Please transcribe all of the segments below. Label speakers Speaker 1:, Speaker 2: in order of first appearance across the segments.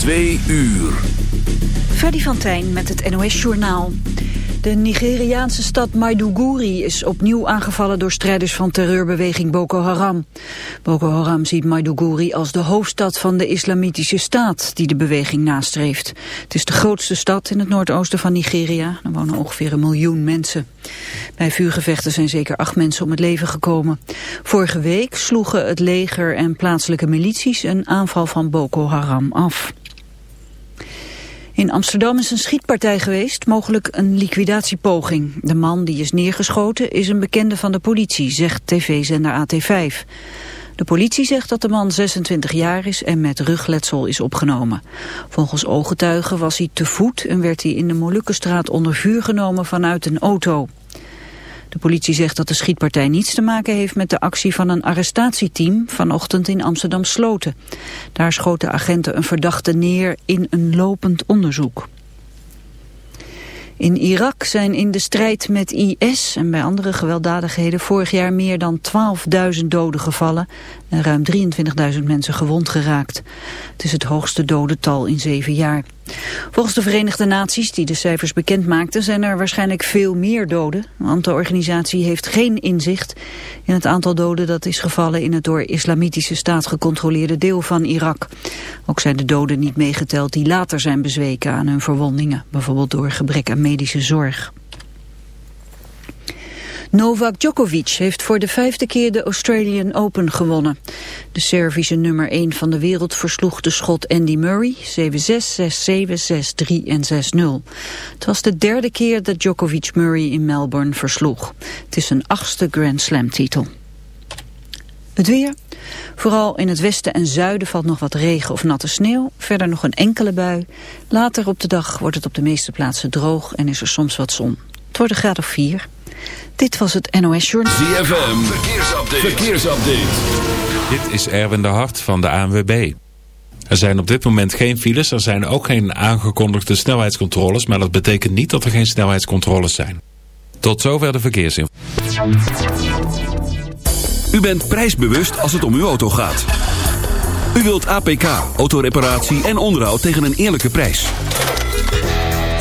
Speaker 1: Twee uur.
Speaker 2: Freddy van Tijn met het NOS-journaal. De Nigeriaanse stad Maiduguri is opnieuw aangevallen door strijders van terreurbeweging Boko Haram. Boko Haram ziet Maiduguri als de hoofdstad van de islamitische staat die de beweging nastreeft. Het is de grootste stad in het noordoosten van Nigeria. Er wonen ongeveer een miljoen mensen. Bij vuurgevechten zijn zeker acht mensen om het leven gekomen. Vorige week sloegen het leger en plaatselijke milities een aanval van Boko Haram af. In Amsterdam is een schietpartij geweest, mogelijk een liquidatiepoging. De man die is neergeschoten is een bekende van de politie, zegt tv-zender AT5. De politie zegt dat de man 26 jaar is en met rugletsel is opgenomen. Volgens ooggetuigen was hij te voet en werd hij in de Molukkenstraat onder vuur genomen vanuit een auto. De politie zegt dat de schietpartij niets te maken heeft met de actie van een arrestatieteam vanochtend in Amsterdam Sloten. Daar schoten agenten een verdachte neer in een lopend onderzoek. In Irak zijn in de strijd met IS en bij andere gewelddadigheden vorig jaar meer dan 12.000 doden gevallen en ruim 23.000 mensen gewond geraakt. Het is het hoogste dodental in zeven jaar. Volgens de Verenigde Naties, die de cijfers bekend maakten, zijn er waarschijnlijk veel meer doden. Want de organisatie heeft geen inzicht in het aantal doden dat is gevallen in het door islamitische staat gecontroleerde deel van Irak. Ook zijn de doden niet meegeteld die later zijn bezweken aan hun verwondingen, bijvoorbeeld door gebrek aan medische zorg. Novak Djokovic heeft voor de vijfde keer de Australian Open gewonnen. De Servische nummer 1 van de wereld versloeg de schot Andy Murray 7-6, 6-7, 6-3 en 6-0. Het was de derde keer dat Djokovic Murray in Melbourne versloeg. Het is een achtste Grand Slam titel. Het weer. Vooral in het westen en zuiden valt nog wat regen of natte sneeuw. Verder nog een enkele bui. Later op de dag wordt het op de meeste plaatsen droog en is er soms wat zon. Wordt een graad of 4. Dit was het NOS Journal.
Speaker 1: ZFM, verkeersupdate. verkeersupdate.
Speaker 3: Dit is Erwin de Hart van de ANWB. Er zijn op dit moment geen files, er zijn ook geen aangekondigde snelheidscontroles... maar dat betekent niet dat er geen snelheidscontroles zijn. Tot zover de verkeersinformatie.
Speaker 1: U bent prijsbewust als het om uw auto gaat. U wilt APK, autoreparatie en onderhoud tegen een eerlijke prijs.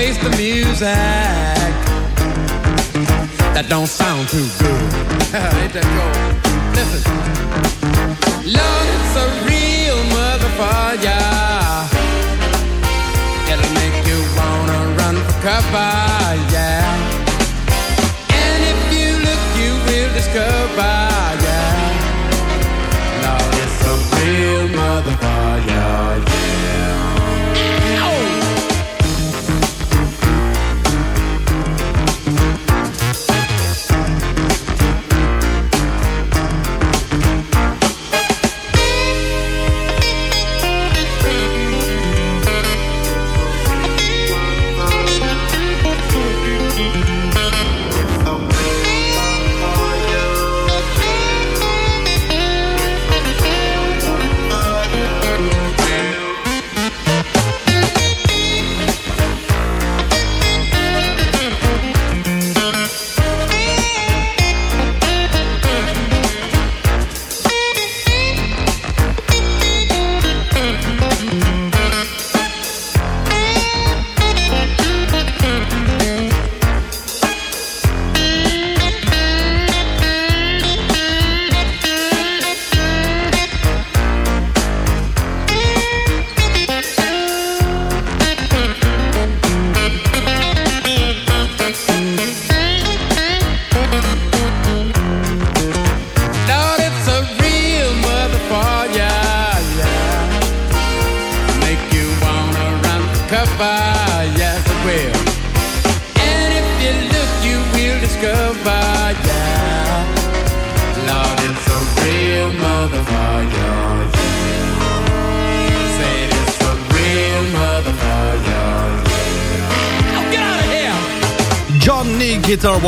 Speaker 4: face the music that don't sound too good. Ain't that cold? Listen, Lord, it's a real motherfucker. It'll make you wanna run for cover, yeah. And if you look, you will discover, yeah. Lord, it's a real motherfucker, yeah.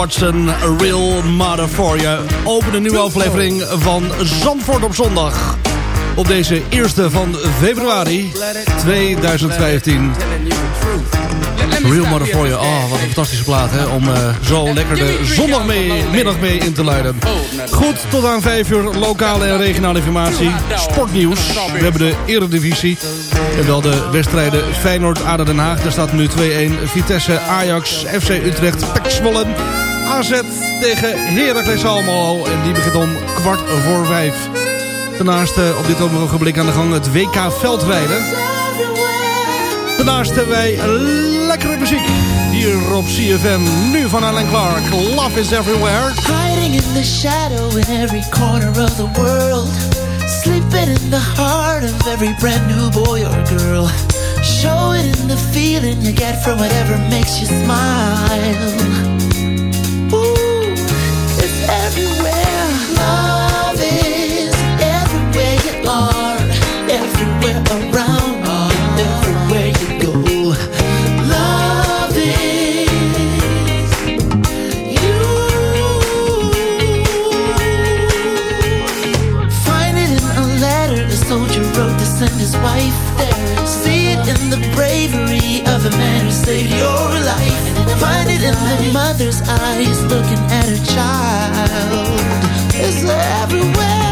Speaker 5: Watson, Real Mother for You. Open een nieuwe aflevering van Zandvoort op zondag. Op deze eerste van februari 2015. Real Mother for You. Oh, wat een fantastische plaat, hè. Om eh, zo lekker de zondagmiddag mee in te luiden. Goed, tot aan 5 uur lokale en regionale informatie. Sportnieuws. We hebben de Eredivisie. En wel de wedstrijden Feyenoord-Aden Den Haag. Daar staat nu 2-1. Vitesse, Ajax, FC Utrecht, Pek Zwolle. AZ tegen Heracles Almelo. En die begint om kwart voor vijf. Daarnaast eh, op dit ogenblik aan de gang het WK veldrijden. Daarnaast hebben wij lekkere muziek hier op CFM. Nu van Alan Clark, Love is Everywhere.
Speaker 6: Hiding in the shadow in every corner of the world. Sleeping in the heart of every brand new boy or girl. Show it in the feeling you get from whatever makes you smile. Ooh, it's everywhere. Love is everywhere In the mother's eyes looking at her child. is everywhere,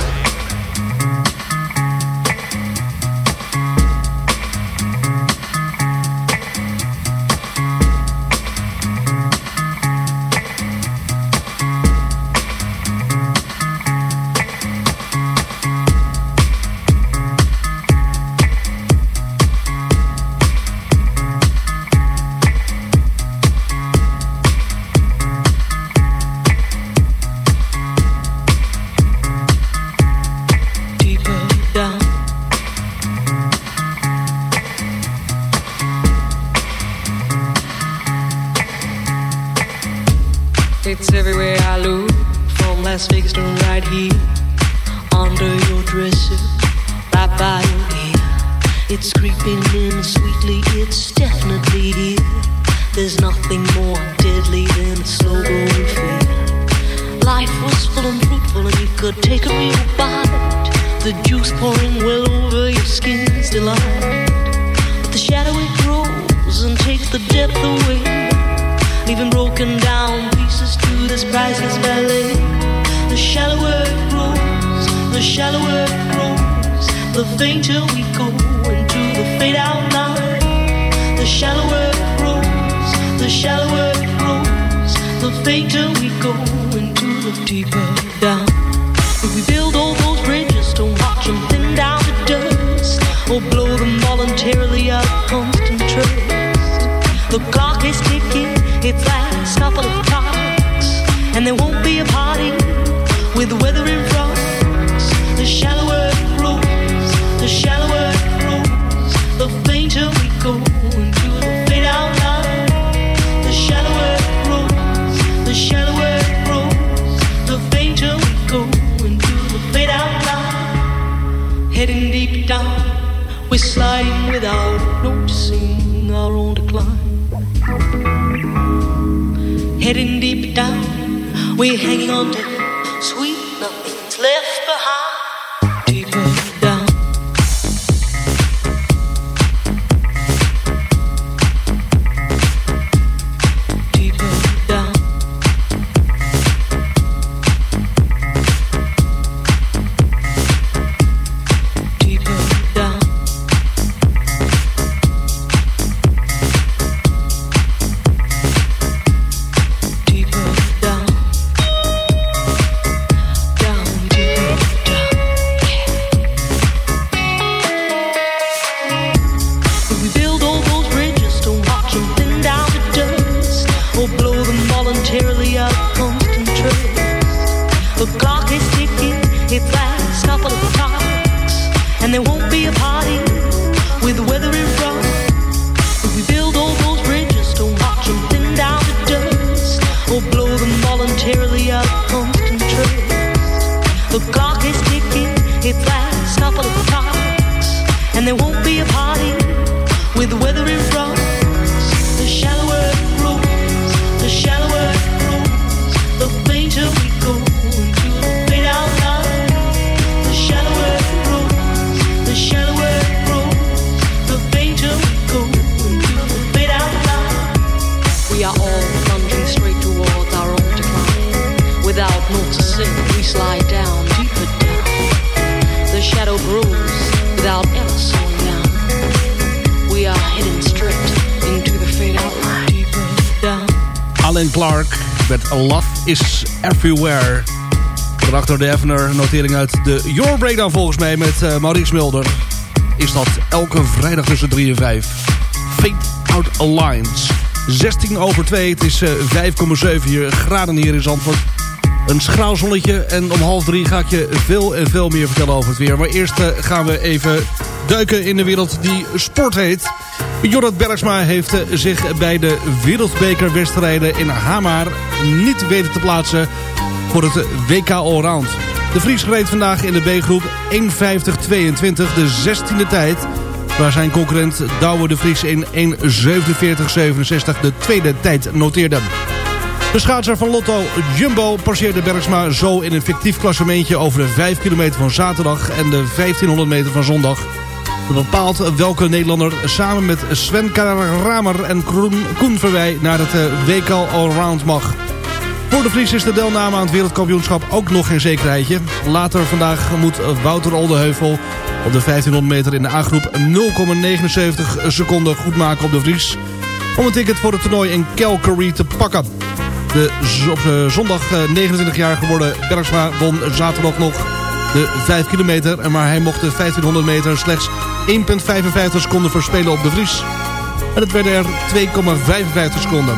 Speaker 7: Take a real bite. The juice pouring well over your skin's delight. The shadow it grows and takes the depth away, leaving broken down pieces to this priceless ballet. The shallower it grows, the shallower it grows, the fainter we go into the fade out line. The shallower it grows, the shallower it grows, the fainter we go into the deeper down. Or blow them voluntarily out of constant trust. The clock is ticking, its last couple of clocks, and there won't be a party with the weather we're sliding without noticing our own decline. Heading deep down, we're hanging on to
Speaker 5: Clark met Love is Everywhere. Daarachter de Evener notering uit de Your Breakdown volgens mij met uh, Maurice Mulder. Is dat elke vrijdag tussen 3 en 5. Fade Out Alliance. 16 over 2, het is uh, 5,7 hier, graden hier in Zandvoort. Een schraal zonnetje en om half drie ga ik je veel en veel meer vertellen over het weer. Maar eerst uh, gaan we even duiken in de wereld die sport heet. Jorrit Bergsma heeft uh, zich bij de wereldbekerwedstrijden in Hamar niet weten te plaatsen voor het WK Allround. De Vries reed vandaag in de B-groep 1.50.22, de 16e tijd... waar zijn concurrent Douwe de Vries in 1.47.67 de tweede tijd noteerde. De schaatser van Lotto Jumbo passeerde Bergsma zo in een fictief klassementje... over de 5 kilometer van zaterdag en de 1500 meter van zondag... Bepaalt welke Nederlander samen met Sven Kramer en Koen Verwij naar het WK Allround mag. Voor de Vries is de deelname aan het wereldkampioenschap ook nog geen zekerheidje. Later vandaag moet Wouter Oldeheuvel op de 1500 meter in de A-groep 0,79 seconden goed maken op de Vries... om een ticket voor het toernooi in Calgary te pakken. De op zondag 29 jaar geworden Bergsma won zaterdag nog de 5 kilometer... maar hij mocht de 1500 meter slechts 1,55 seconden verspelen op de Vries. En het werden er 2,55 seconden.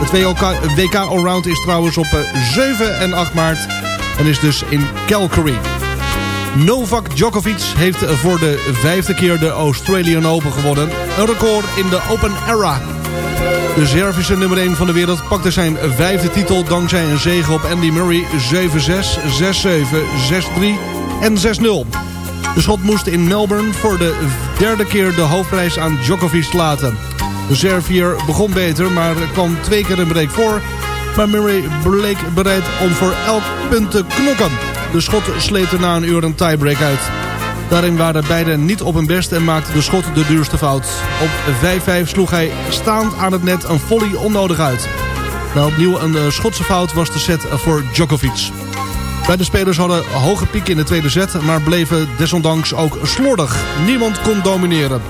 Speaker 5: Het WK Allround is trouwens op 7 en 8 maart en is dus in Calgary. Novak Djokovic heeft voor de vijfde keer de Australian Open gewonnen. Een record in de Open Era. De Servische nummer 1 van de wereld pakte zijn vijfde titel dankzij een zege op Andy Murray 7-6, 6-7, 6-3 en 6-0. De schot moest in Melbourne voor de derde keer de hoofdprijs aan Djokovic laten. De Servier begon beter, maar kwam twee keer een break voor. Maar Murray bleek bereid om voor elk punt te knokken. De schot sleepte na een uur een tiebreak uit. Daarin waren beiden niet op hun best en maakte de schot de duurste fout. Op 5-5 sloeg hij staand aan het net een volley onnodig uit. Na opnieuw een schotse fout was de set voor Djokovic. Beide spelers hadden hoge piek in de tweede set, maar bleven desondanks ook slordig. Niemand kon domineren.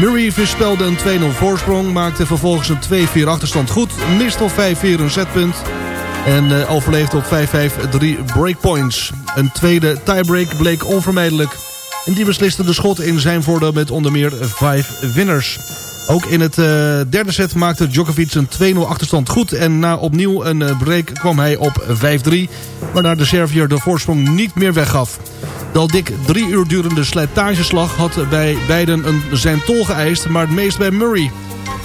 Speaker 5: Murray voorspelde een 2-0 voorsprong, maakte vervolgens een 2-4 achterstand goed, miste op 5-4 een setpunt en uh, overleefde op 5-5 drie breakpoints. Een tweede tiebreak bleek onvermijdelijk en die besliste de schot in zijn voordeel met onder meer 5 winners. Ook in het uh, derde set maakte Djokovic een 2-0 achterstand goed en na opnieuw een uh, break kwam hij op 5-3, waarna de Servier de voorsprong niet meer weggaf. De al dik drie uur durende slijtageslag had bij beiden een, zijn tol geëist, maar het meest bij Murray.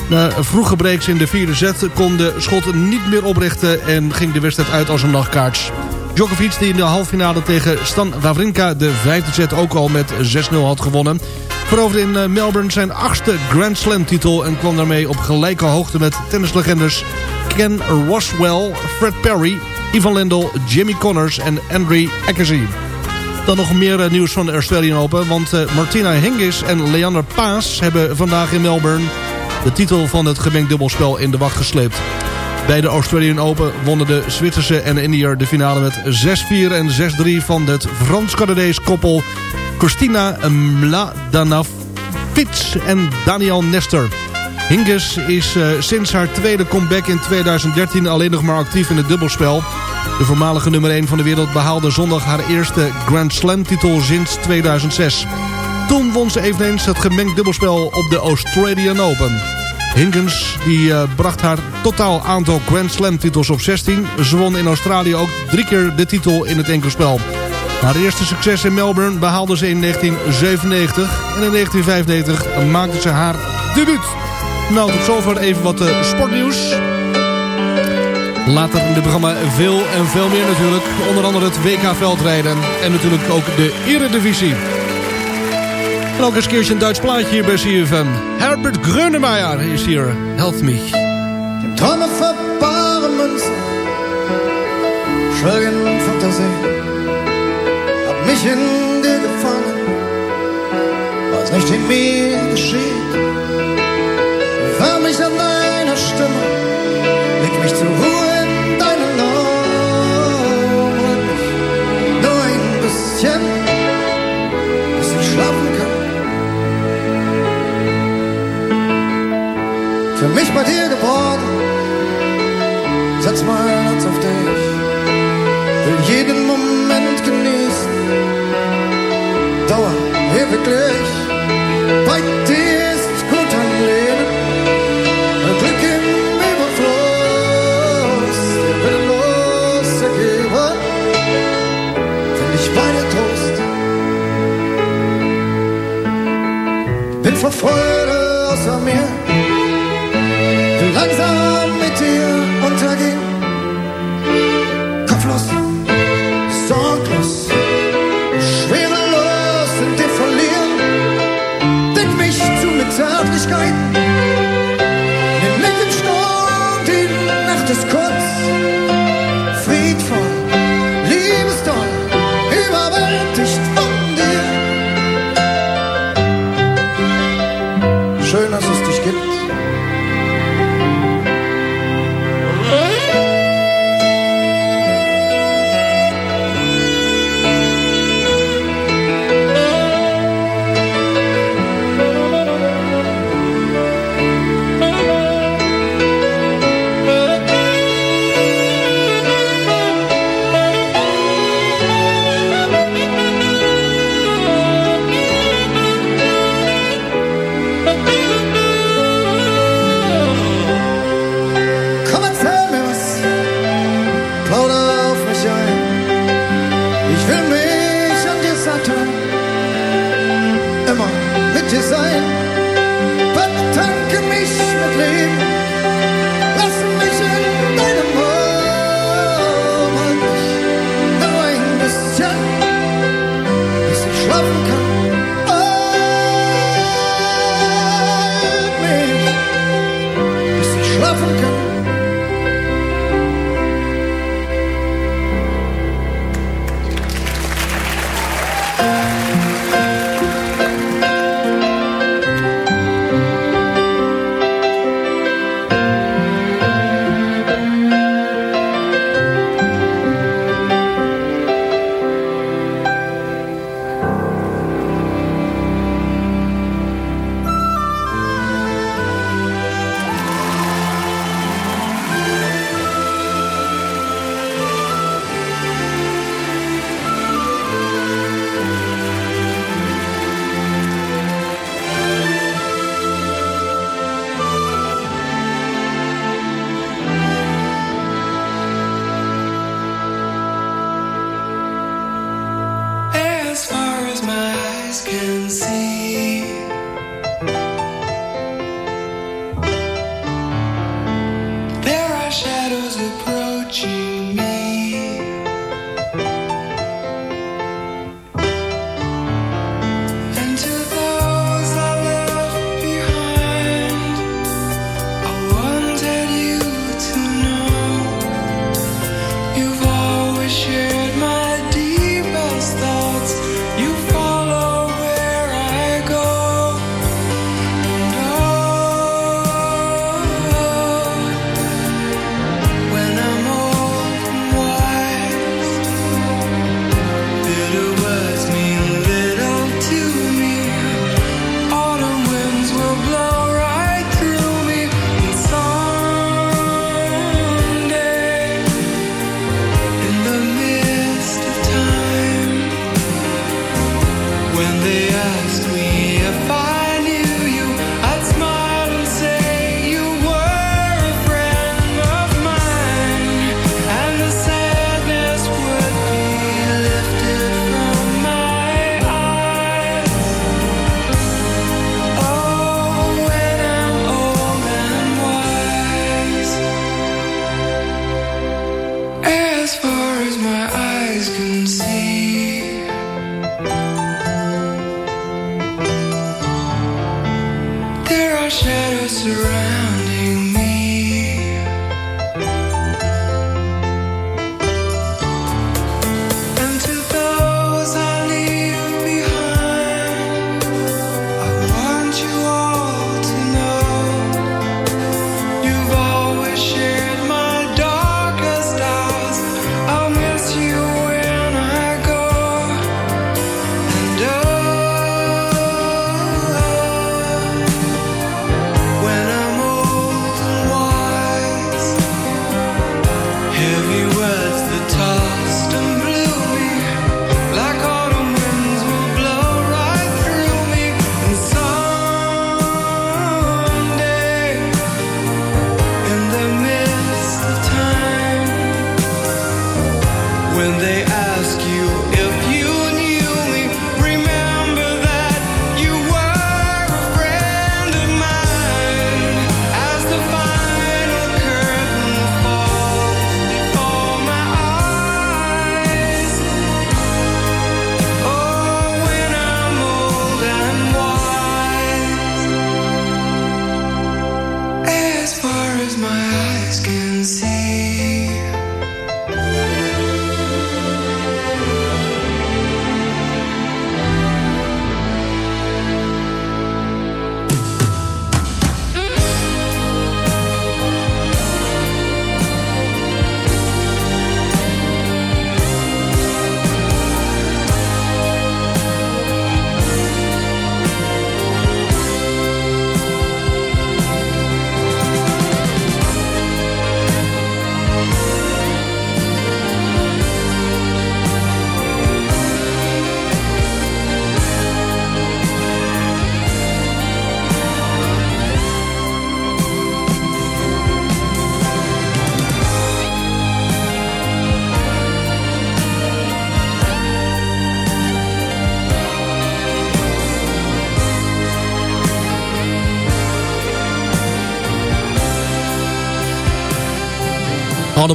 Speaker 5: Na vroege breaks in de vierde set kon de schot niet meer oprichten en ging de wedstrijd uit als een nachtkaarts. Djokovic, die in de halffinale tegen Stan Wawrinka de vijfde set ook al met 6-0 had gewonnen... veroverde in Melbourne zijn achtste Grand Slam titel... en kwam daarmee op gelijke hoogte met tennislegendes Ken Roswell, Fred Perry, Ivan Lendl, Jimmy Connors en Andre Agassi. Dan nog meer nieuws van de Australian Open. Want uh, Martina Hingis en Leander Paas hebben vandaag in Melbourne... de titel van het gemengd dubbelspel in de wacht gesleept. Bij de Australian Open wonnen de Zwitserse en Indiër de finale met 6-4 en 6-3 van het Frans-Canadees koppel Christina Mladenovic en Daniel Nestor. Hingis is uh, sinds haar tweede comeback in 2013 alleen nog maar actief in het dubbelspel. De voormalige nummer 1 van de wereld behaalde zondag haar eerste Grand Slam titel sinds 2006. Toen won ze eveneens het gemengd dubbelspel op de Australian Open. Higgins die, uh, bracht haar totaal aantal Grand Slam titels op 16. Ze won in Australië ook drie keer de titel in het enkelspel. Haar eerste succes in Melbourne behaalde ze in 1997. En in 1995 maakte ze haar debuut. Nou, tot zover even wat uh, sportnieuws. Later in het programma veel en veel meer natuurlijk. Onder andere het WK veldrijden. En natuurlijk ook de Eredivisie. Ook eens een een Duits plaatje hier bij CFM. Herbert Grönemeyer is hier. Help me.
Speaker 8: Träume für bare Münzen, Schwelgen Fantasie, hab mich in dir gefangen, weiß nicht, wie mir geschieht. ich bei dir geboren. Setz mein Herz auf dich, will jeden Moment genießen. Dauer wirklich, bei dir ist gut ein Leben, ein im Überfluss, dir willenlos ergeben. Find ich beide Trost, bin vor Freude außer mir.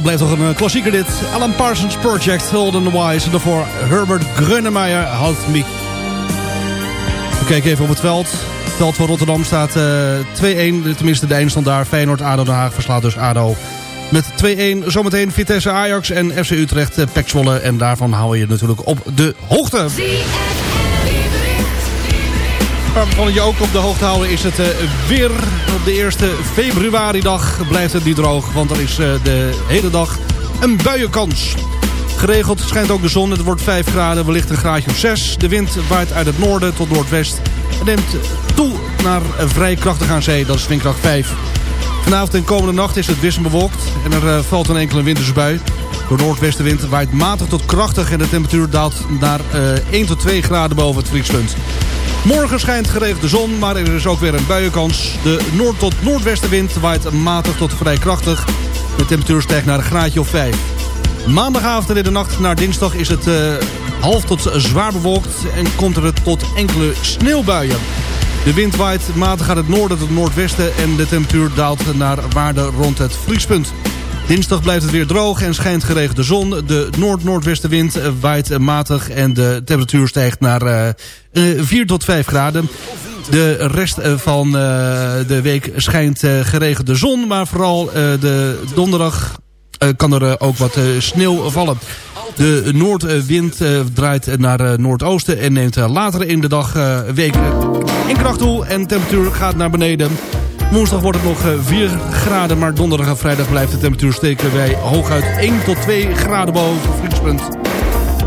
Speaker 5: Dat bleef toch een eh, klassieker dit. Alan Parsons Project, Holden Wise. En daarvoor Herbert Grönemeyer, Halt Me. We kijken even op het veld. Het veld van Rotterdam staat uh, 2-1. Tenminste, de eindstand daar. Feyenoord, ADO Den Haag verslaat dus ADO. Met 2-1 zometeen Vitesse Ajax en FC Utrecht uh. En daarvan hou je natuurlijk op de hoogte. Waarvan je ook op de hoogte houden is het uh, weer. Op de eerste februari dag blijft het niet droog. Want er is uh, de hele dag een buienkans. Geregeld schijnt ook de zon. Het wordt 5 graden, wellicht een graadje of 6. De wind waait uit het noorden tot noordwest. En neemt toe naar vrij krachtig aan zee. Dat is windkracht 5. Vanavond en komende nacht is het wisselend bewolkt. En er uh, valt een enkele winterse bui. De noordwestenwind waait matig tot krachtig. En de temperatuur daalt naar 1 tot 2 graden boven het vriespunt. Morgen schijnt geregeld de zon, maar er is ook weer een buienkans. De noord- tot noordwestenwind waait matig tot vrij krachtig. De temperatuur stijgt naar een graadje of 5. Maandagavond en in de nacht naar dinsdag is het uh, half tot zwaar bewolkt... en komt er tot enkele sneeuwbuien. De wind waait matig uit het noorden tot het noordwesten... en de temperatuur daalt naar waarde rond het vriespunt. Dinsdag blijft het weer droog en schijnt geregeld de zon. De noord-noordwestenwind waait matig en de temperatuur stijgt naar uh, 4 tot 5 graden. De rest van de week schijnt uh, de zon, maar vooral de donderdag kan er ook wat sneeuw vallen. De noordwind draait naar noordoosten en neemt later in de dag week in kracht toe en temperatuur gaat naar beneden. Woensdag wordt het nog 4 graden, maar donderdag en vrijdag blijft de temperatuur steken wij hooguit 1 tot 2 graden boven vriespunt.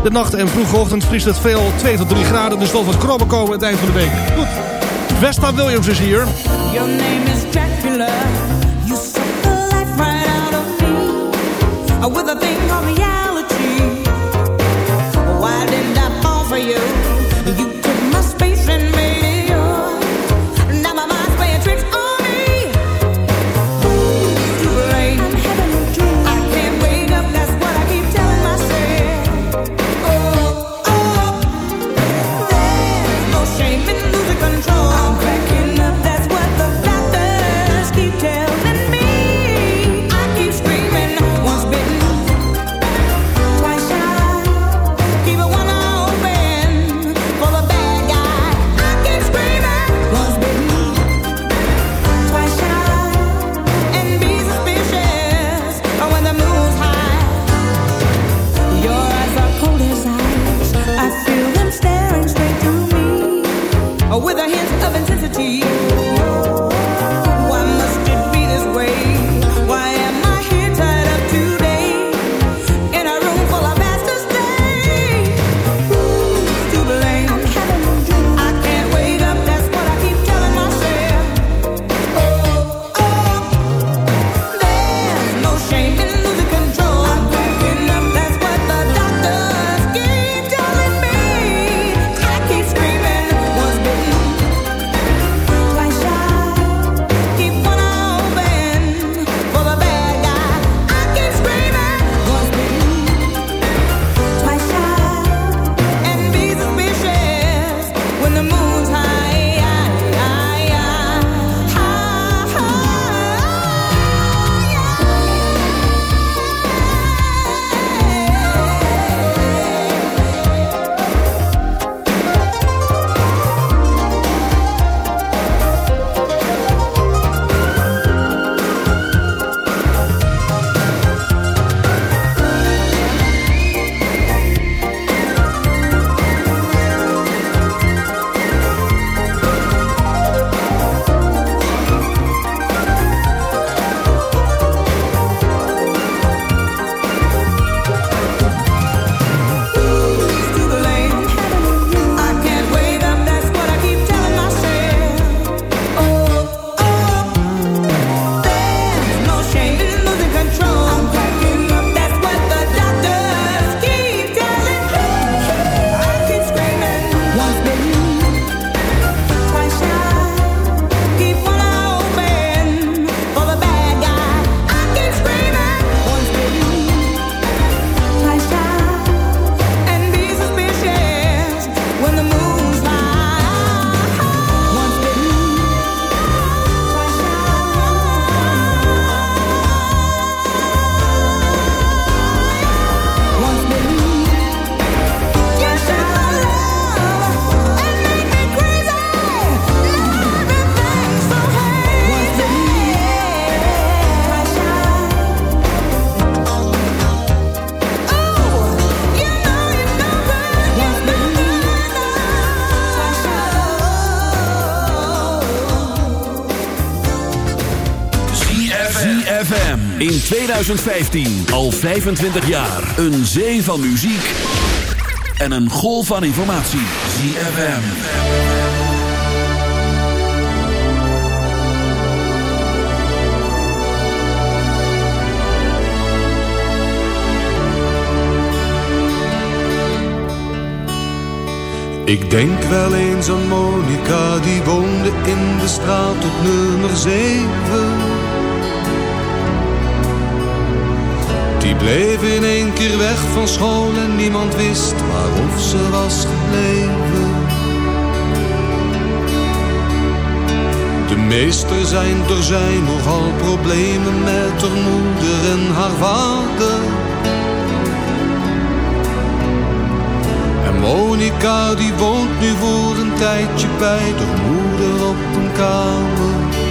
Speaker 5: De nacht en vroege ochtend vriest het veel 2 tot 3 graden, dus tot wat krabben komen het eind van de week. Goed, Vesta Williams is hier.
Speaker 9: Your name is Dracula, you suck the life right out of me, with a called reality.
Speaker 1: 2015. Al 25 jaar. Een zee van muziek. En een golf van informatie. ZFM.
Speaker 10: Ik denk wel eens aan Monica, die woonde in de straat op nummer 7. Bleef in één keer weg van school en niemand wist waarof ze was gebleven. De meester zijn er zijn nogal problemen met haar moeder en haar vader. En Monica die woont nu voor een tijdje bij de moeder op een kamer.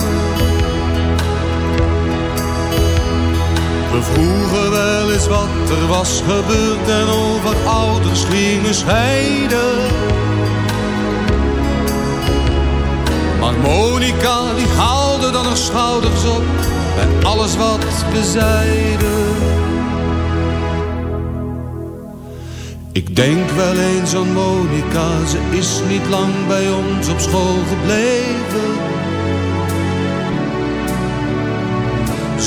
Speaker 10: We vroegen wel eens wat er was gebeurd en over ouders gingen scheiden. Maar Monica die haalde dan haar schouders op bij alles wat we zeiden. Ik denk wel eens aan Monica, ze is niet lang bij ons op school gebleven.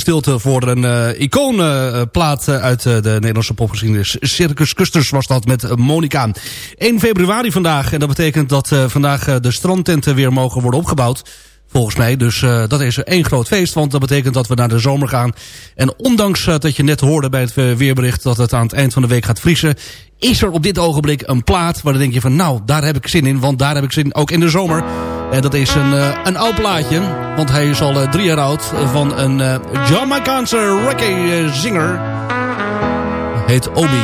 Speaker 5: Stilte voor een uh, icoonplaat uh, uit uh, de Nederlandse popgeschiedenis. Circus Custers was dat met Monica. 1 februari vandaag. En dat betekent dat vandaag de strandtenten weer mogen worden opgebouwd. Volgens mij. Dus dat is één groot feest. Want dat betekent dat we naar de zomer gaan. En ondanks dat je net hoorde bij het weerbericht... dat het aan het eind van de week gaat vriezen... is er op dit ogenblik een plaat waar dan denk je van... nou, daar heb ik zin in. Want daar heb ik zin ook in de zomer. En dat is een, een oud plaatje. Want hij is al drie jaar oud. Van een Jamaicaanse reggae-zinger. Heet Obi.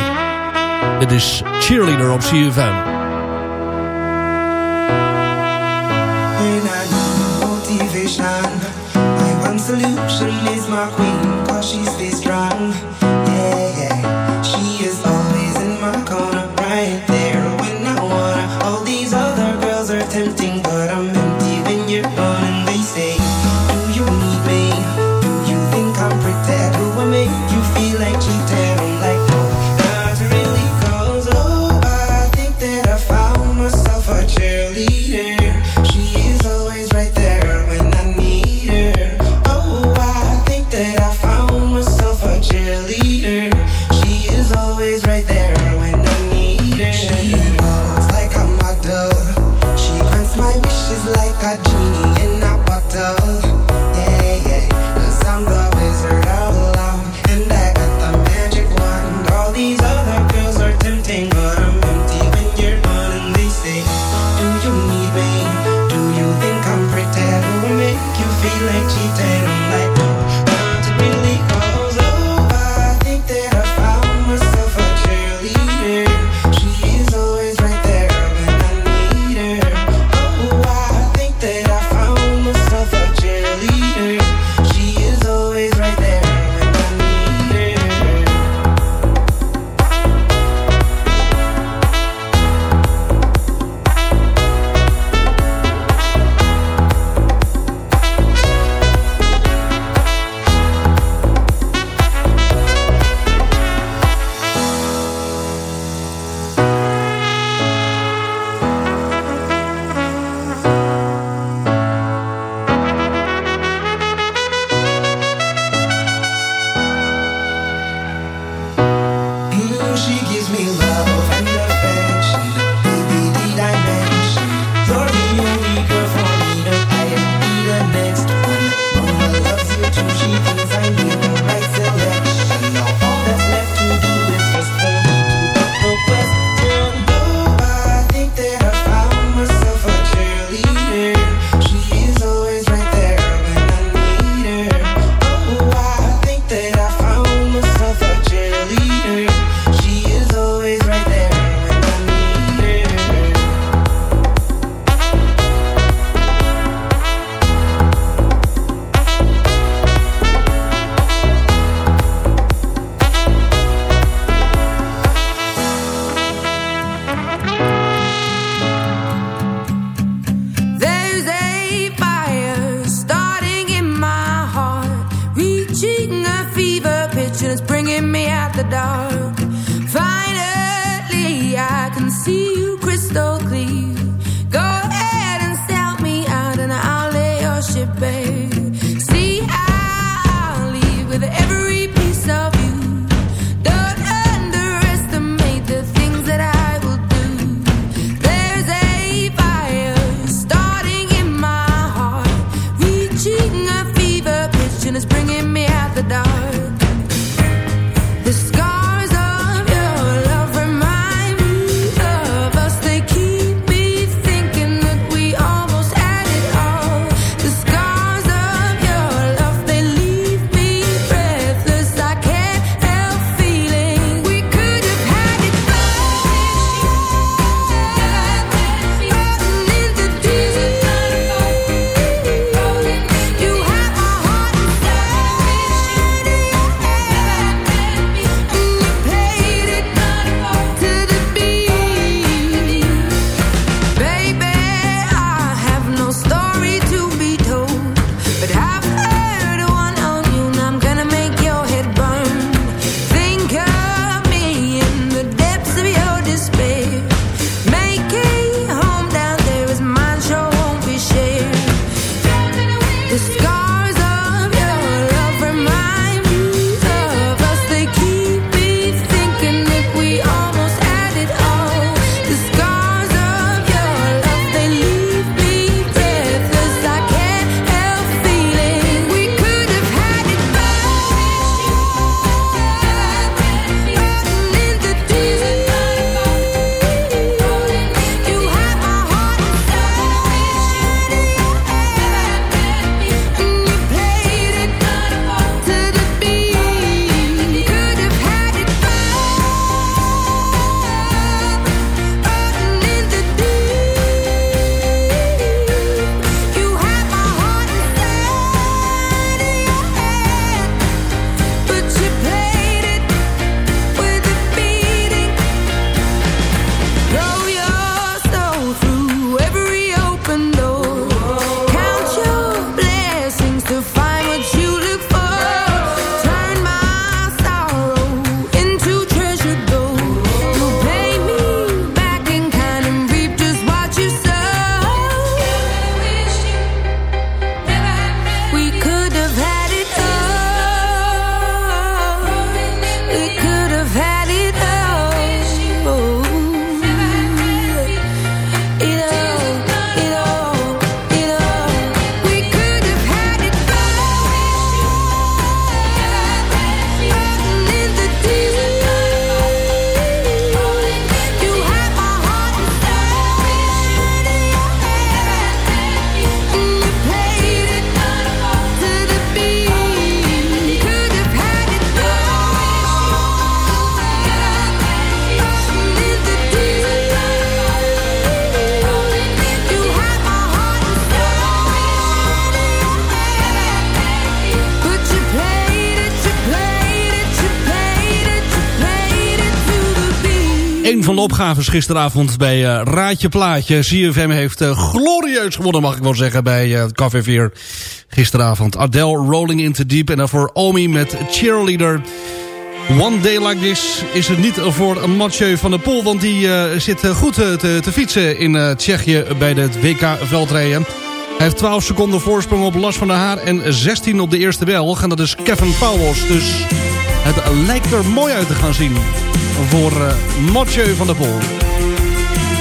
Speaker 5: Dit is Cheerleader op CFM.
Speaker 11: My
Speaker 12: opgaves gisteravond bij uh, Raadje Plaatje. CFM heeft uh, glorieus gewonnen, mag ik wel zeggen, bij uh, Café 4 gisteravond. Adele Rolling into Deep en daarvoor Omi met Cheerleader. One Day Like This is het niet voor Mathieu van der Poel... want die zit goed te, te, fietsen in Tsjechië bij de WK veldrijden. Hij heeft 12 seconden voorsprong op Las van der Haar... en 16 op de eerste Belg. En dat is Kevin Powels. Dus het lijkt er mooi uit te gaan zien voor uh, Mathieu van der Poel.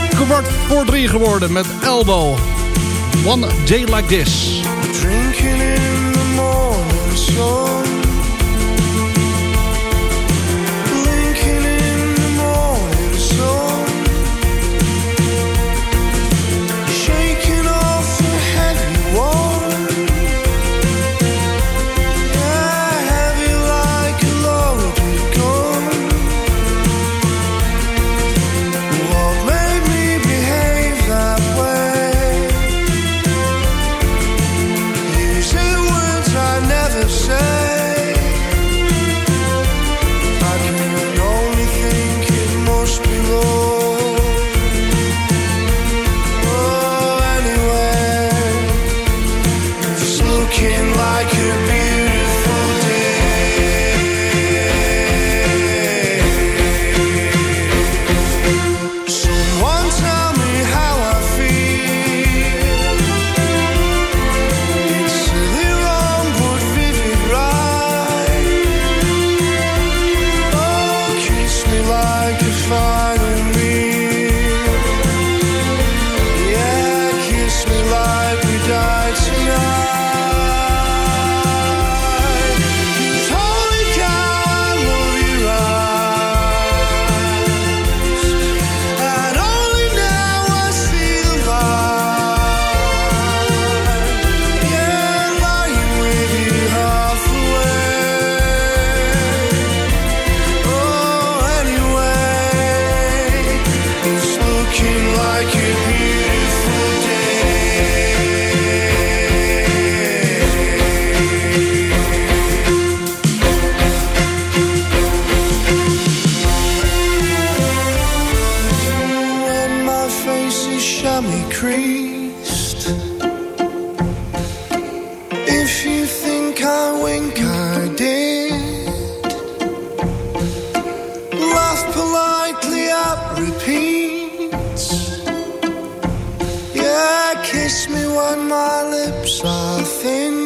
Speaker 12: Kwart voor drie geworden met Elbow. One day like this.
Speaker 13: Politely at repeats. Yeah, kiss me when my lips are thin.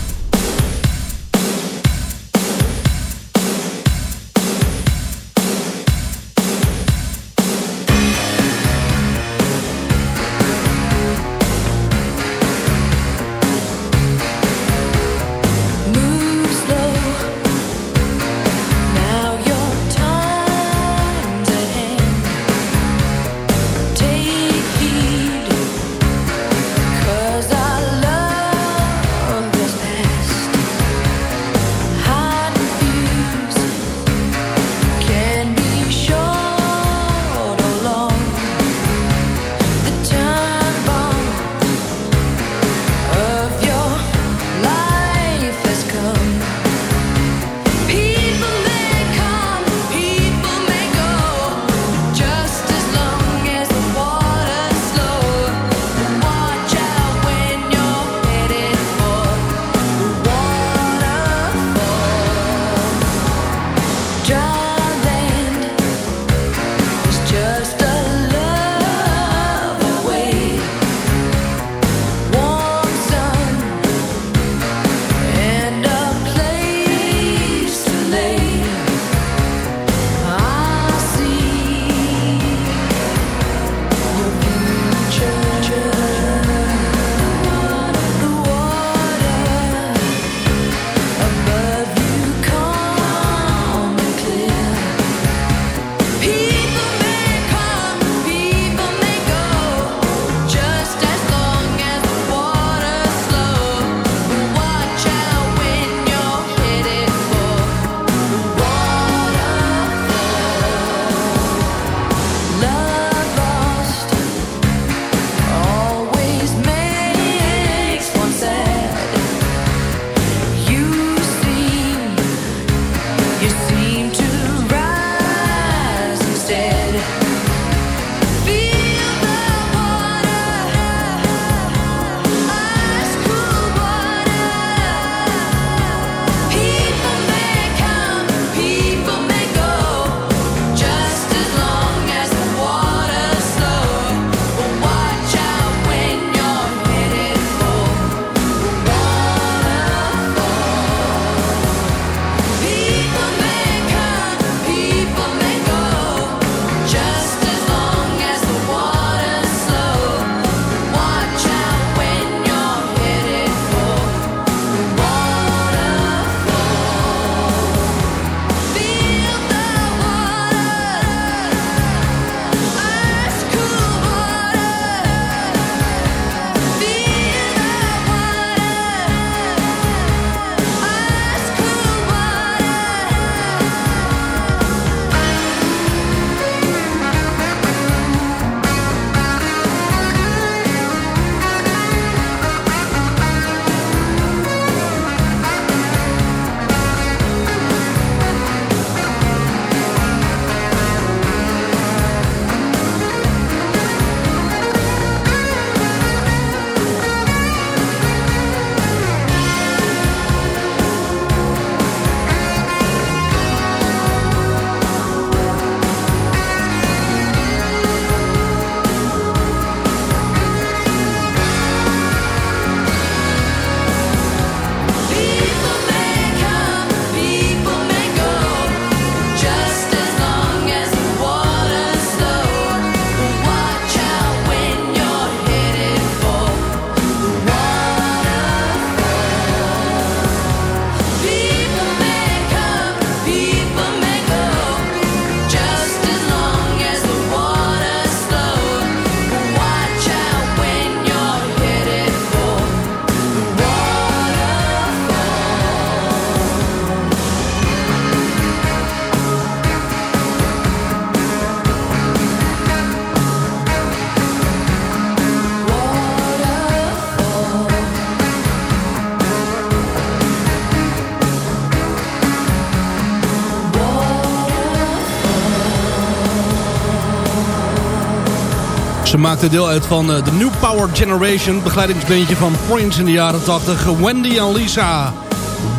Speaker 5: Maakte deel uit van eh, de New Power Generation. Begeleidingsbeentje van Prince in de jaren 80. Wendy en Lisa.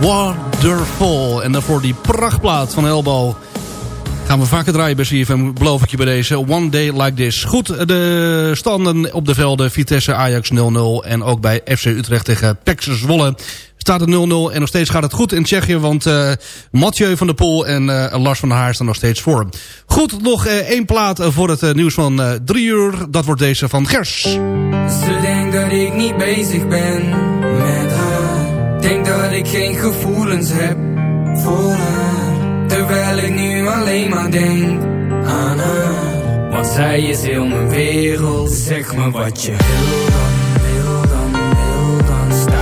Speaker 5: Wonderful. En daarvoor die prachtplaat van Elbow. Gaan we vaker draaien bij CFM, beloof ik je bij deze. One Day Like This. Goed, de standen op de velden. Vitesse Ajax 0-0. En ook bij FC Utrecht tegen PEC Zwolle staat het 0-0. En nog steeds gaat het goed in Tsjechië. Want uh, Mathieu van der Poel en uh, Lars van der Haar staan nog steeds voor. Goed, nog uh, één plaat voor het nieuws van drie uur. Dat wordt deze van Gers.
Speaker 4: Ze denkt dat ik niet bezig ben met haar. Denk dat ik geen gevoelens heb voor haar. Terwijl ik nu alleen maar denk aan haar. Want zij is heel mijn wereld. Zeg me wat je wil dan, wil dan, wil dan. Staren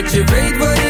Speaker 4: Doordat je weet wat ik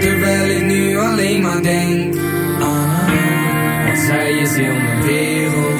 Speaker 4: Terwijl ik nu alleen maar denk aan haar zij is heel mijn wereld